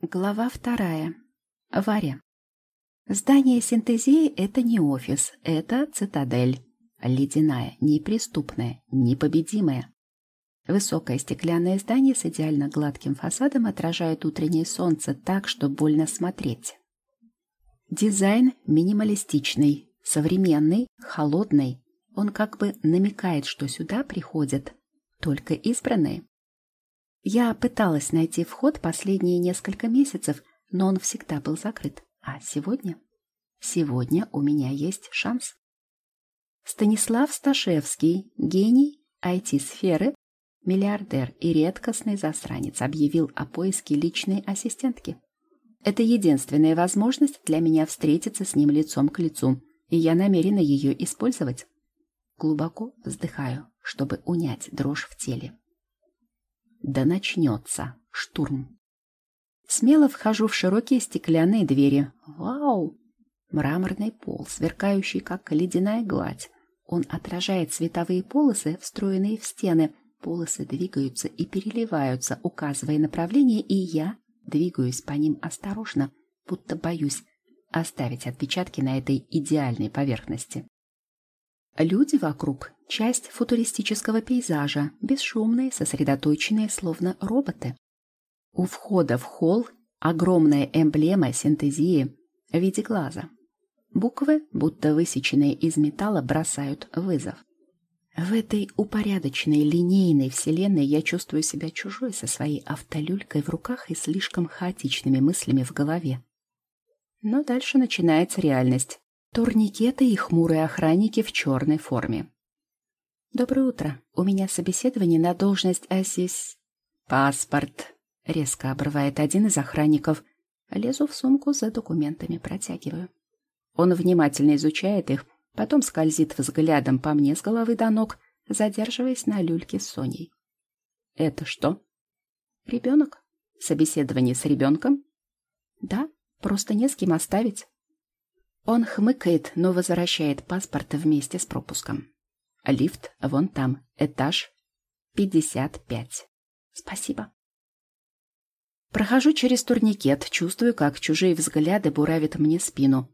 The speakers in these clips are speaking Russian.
Глава вторая. Варя. Здание синтезии — это не офис, это цитадель. Ледяная, неприступная, непобедимая. Высокое стеклянное здание с идеально гладким фасадом отражает утреннее солнце так, что больно смотреть. Дизайн минималистичный, современный, холодный. Он как бы намекает, что сюда приходят только избранные. Я пыталась найти вход последние несколько месяцев, но он всегда был закрыт. А сегодня? Сегодня у меня есть шанс. Станислав Сташевский, гений IT-сферы, миллиардер и редкостный засранец, объявил о поиске личной ассистентки. Это единственная возможность для меня встретиться с ним лицом к лицу, и я намерена ее использовать. Глубоко вздыхаю, чтобы унять дрожь в теле. Да начнется штурм. Смело вхожу в широкие стеклянные двери. Вау! Мраморный пол, сверкающий, как ледяная гладь. Он отражает световые полосы, встроенные в стены. Полосы двигаются и переливаются, указывая направление, и я двигаюсь по ним осторожно, будто боюсь оставить отпечатки на этой идеальной поверхности. Люди вокруг — часть футуристического пейзажа, бесшумные, сосредоточенные, словно роботы. У входа в холл огромная эмблема синтезии в виде глаза. Буквы, будто высеченные из металла, бросают вызов. В этой упорядоченной линейной вселенной я чувствую себя чужой со своей автолюлькой в руках и слишком хаотичными мыслями в голове. Но дальше начинается реальность турникеты и хмурые охранники в черной форме. «Доброе утро. У меня собеседование на должность ассис...» «Паспорт», — резко обрывает один из охранников. Лезу в сумку за документами, протягиваю. Он внимательно изучает их, потом скользит взглядом по мне с головы до ног, задерживаясь на люльке с Соней. «Это что?» «Ребенок. Собеседование с ребенком?» «Да, просто не с кем оставить». Он хмыкает, но возвращает паспорт вместе с пропуском. Лифт вон там, этаж 55. Спасибо. Прохожу через турникет, чувствую, как чужие взгляды буравят мне спину.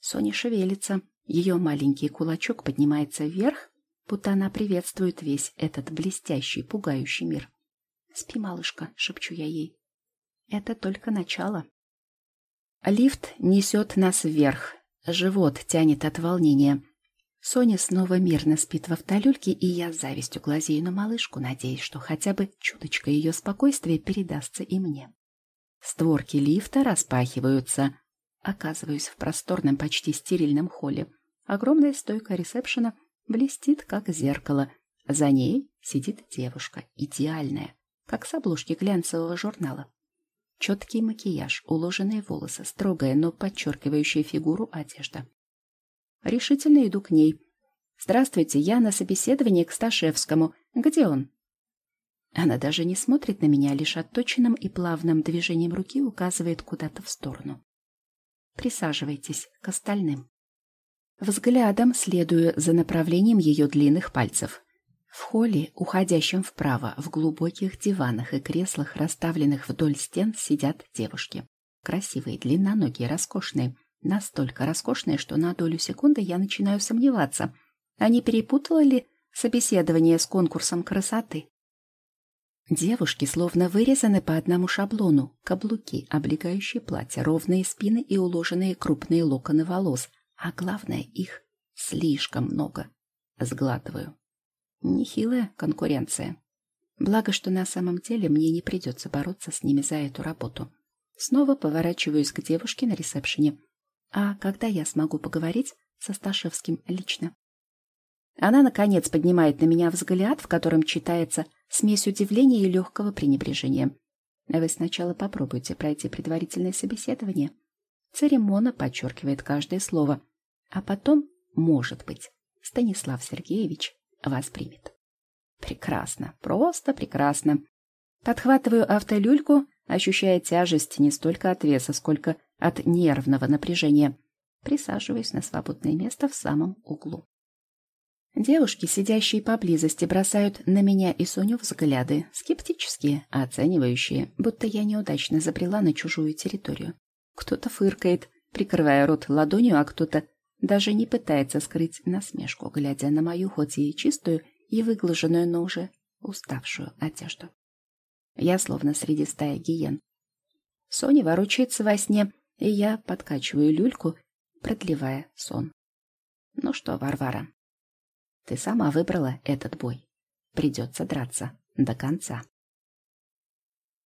Соня шевелится. Ее маленький кулачок поднимается вверх, будто она приветствует весь этот блестящий, пугающий мир. «Спи, малышка», — шепчу я ей. «Это только начало». Лифт несет нас вверх, Живот тянет от волнения. Соня снова мирно спит в автолюльке, и я с завистью глазею на малышку, надеясь, что хотя бы чуточка ее спокойствия передастся и мне. Створки лифта распахиваются. Оказываюсь в просторном, почти стерильном холле. Огромная стойка ресепшена блестит, как зеркало. За ней сидит девушка, идеальная, как с обложки глянцевого журнала. Четкий макияж, уложенные волосы, строгая, но подчеркивающая фигуру одежда. Решительно иду к ней. «Здравствуйте, я на собеседовании к Сташевскому. Где он?» Она даже не смотрит на меня, лишь отточенным и плавным движением руки указывает куда-то в сторону. «Присаживайтесь к остальным». Взглядом следую за направлением ее длинных пальцев. В холле, уходящем вправо, в глубоких диванах и креслах, расставленных вдоль стен, сидят девушки. Красивые, длинноногие, роскошные. Настолько роскошные, что на долю секунды я начинаю сомневаться. Они перепутала ли собеседование с конкурсом красоты? Девушки словно вырезаны по одному шаблону. Каблуки, облегающие платья, ровные спины и уложенные крупные локоны волос. А главное, их слишком много. Сглатываю. Нехилая конкуренция. Благо, что на самом деле мне не придется бороться с ними за эту работу. Снова поворачиваюсь к девушке на ресепшене. А когда я смогу поговорить со Сташевским лично? Она, наконец, поднимает на меня взгляд, в котором читается смесь удивления и легкого пренебрежения. Вы сначала попробуйте пройти предварительное собеседование. Церемона подчеркивает каждое слово. А потом, может быть, Станислав Сергеевич вас примет. Прекрасно, просто прекрасно. Подхватываю автолюльку, ощущая тяжесть не столько от веса, сколько от нервного напряжения. Присаживаюсь на свободное место в самом углу. Девушки, сидящие поблизости, бросают на меня и Соню взгляды, скептические, оценивающие, будто я неудачно забрела на чужую территорию. Кто-то фыркает, прикрывая рот ладонью, а кто-то даже не пытается скрыть насмешку, глядя на мою хоть и чистую и выглаженную, но уже уставшую одежду. Я словно среди стаи гиен. Соня ворочается во сне, и я подкачиваю люльку, продлевая сон. Ну что, Варвара, ты сама выбрала этот бой. Придется драться до конца.